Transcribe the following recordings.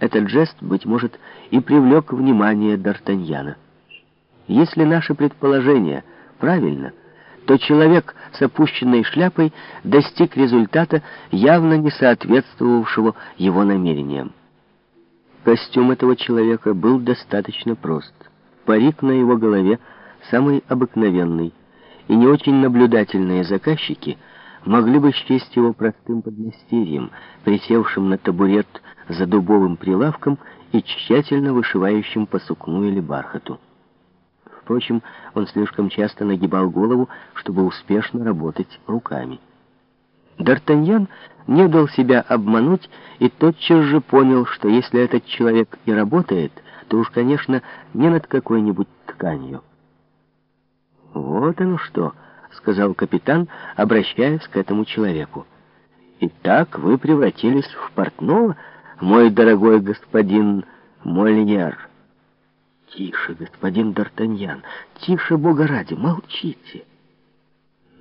Этот жест, быть может, и привлек внимание Д'Артаньяна. Если наше предположение правильно, то человек с опущенной шляпой достиг результата, явно не соответствовавшего его намерениям. Костюм этого человека был достаточно прост. Парик на его голове самый обыкновенный, и не очень наблюдательные заказчики могли бы счесть его простым подмастерьем, присевшим на табурет за дубовым прилавком и тщательно вышивающим по сукну или бархату. Впрочем, он слишком часто нагибал голову, чтобы успешно работать руками. Д'Артаньян не дал себя обмануть и тотчас же понял, что если этот человек и работает, то уж, конечно, не над какой-нибудь тканью. «Вот оно что», — сказал капитан, обращаясь к этому человеку. «Итак вы превратились в портного, мой дорогой господин Мольер». «Тише, господин Д'Артаньян, тише, бога ради, молчите.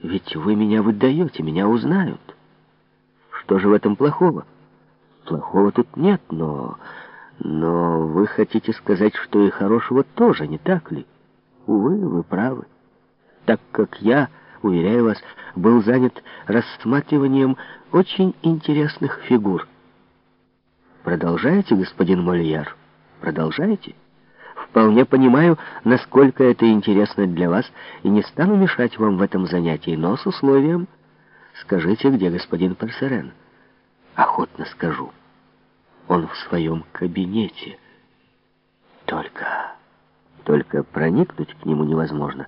Ведь вы меня выдаете, меня узнают. Что же в этом плохого? Плохого тут нет, но... Но вы хотите сказать, что и хорошего тоже, не так ли? Увы, вы правы. Так как я, уверяю вас, был занят рассматриванием очень интересных фигур. Продолжаете, господин Мольяр? Продолжаете? Вполне понимаю, насколько это интересно для вас, и не стану мешать вам в этом занятии, но с условием... Скажите, где господин Парсерен? Охотно скажу. Он в своем кабинете. Только... Только проникнуть к нему невозможно.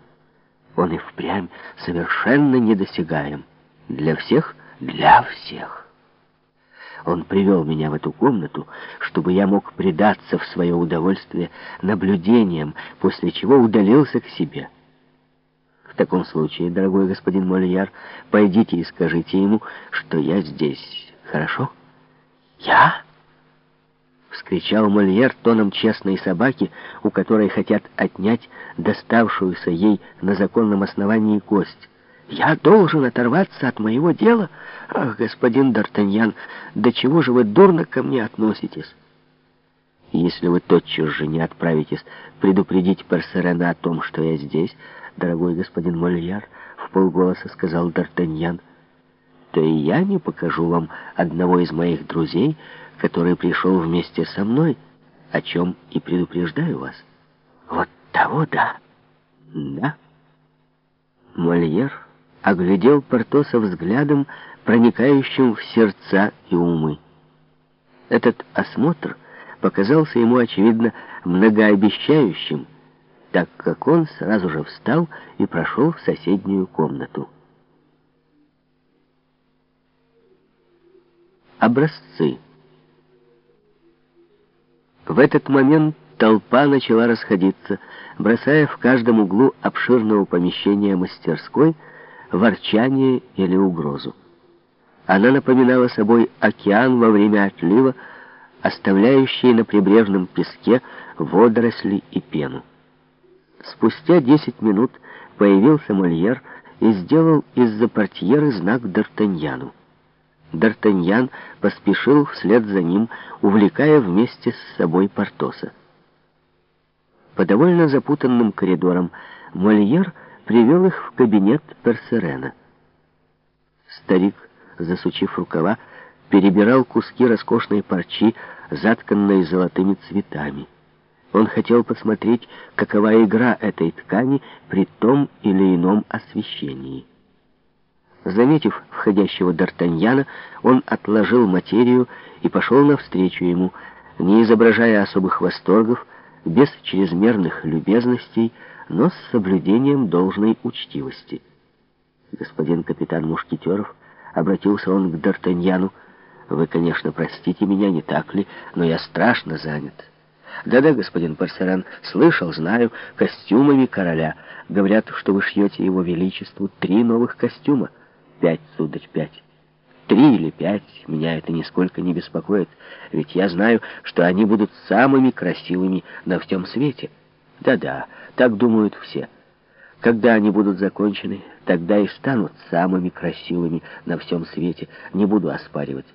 Он и впрямь совершенно недосягаем. Для всех? Для всех. Он привел меня в эту комнату, чтобы я мог предаться в свое удовольствие наблюдениям, после чего удалился к себе. В таком случае, дорогой господин Мольяр, пойдите и скажите ему, что я здесь. Хорошо? Я? Вскричал Мольер тоном честной собаки, у которой хотят отнять доставшуюся ей на законном основании кость. Я должен оторваться от моего дела? Ах, господин Д'Артаньян, до чего же вы дурно ко мне относитесь? Если вы тотчас же не отправитесь предупредить Персерена о том, что я здесь, дорогой господин Мольяр, в полголоса сказал Д'Артаньян, то и я не покажу вам одного из моих друзей, который пришел вместе со мной, о чем и предупреждаю вас. Вот того да. Да. Мольер оглядел Портоса взглядом, проникающим в сердца и умы. Этот осмотр показался ему, очевидно, многообещающим, так как он сразу же встал и прошел в соседнюю комнату. Образцы. В этот момент толпа начала расходиться, бросая в каждом углу обширного помещения мастерской ворчание или угрозу. Она напоминала собой океан во время отлива, оставляющий на прибрежном песке водоросли и пену. Спустя десять минут появился Мольер и сделал из-за портьеры знак Д'Артаньяну. Д'Артаньян поспешил вслед за ним, увлекая вместе с собой Портоса. По довольно запутанным коридорам Мольер привел их в кабинет Персерена. Старик, засучив рукава, перебирал куски роскошной парчи, затканной золотыми цветами. Он хотел посмотреть, какова игра этой ткани при том или ином освещении. Заметив входящего Д'Артаньяна, он отложил материю и пошел навстречу ему, не изображая особых восторгов, без чрезмерных любезностей, но с соблюдением должной учтивости. Господин капитан Мушкетеров, обратился он к Д'Артаньяну, вы, конечно, простите меня, не так ли, но я страшно занят. Да-да, господин Парсеран, слышал, знаю, костюмами короля. Говорят, что вы шьете его величеству три новых костюма. Пять, сударь, пять. Три или пять, меня это нисколько не беспокоит, ведь я знаю, что они будут самыми красивыми на всем свете. Да-да, так думают все. Когда они будут закончены, тогда и станут самыми красивыми на всем свете. Не буду оспаривать.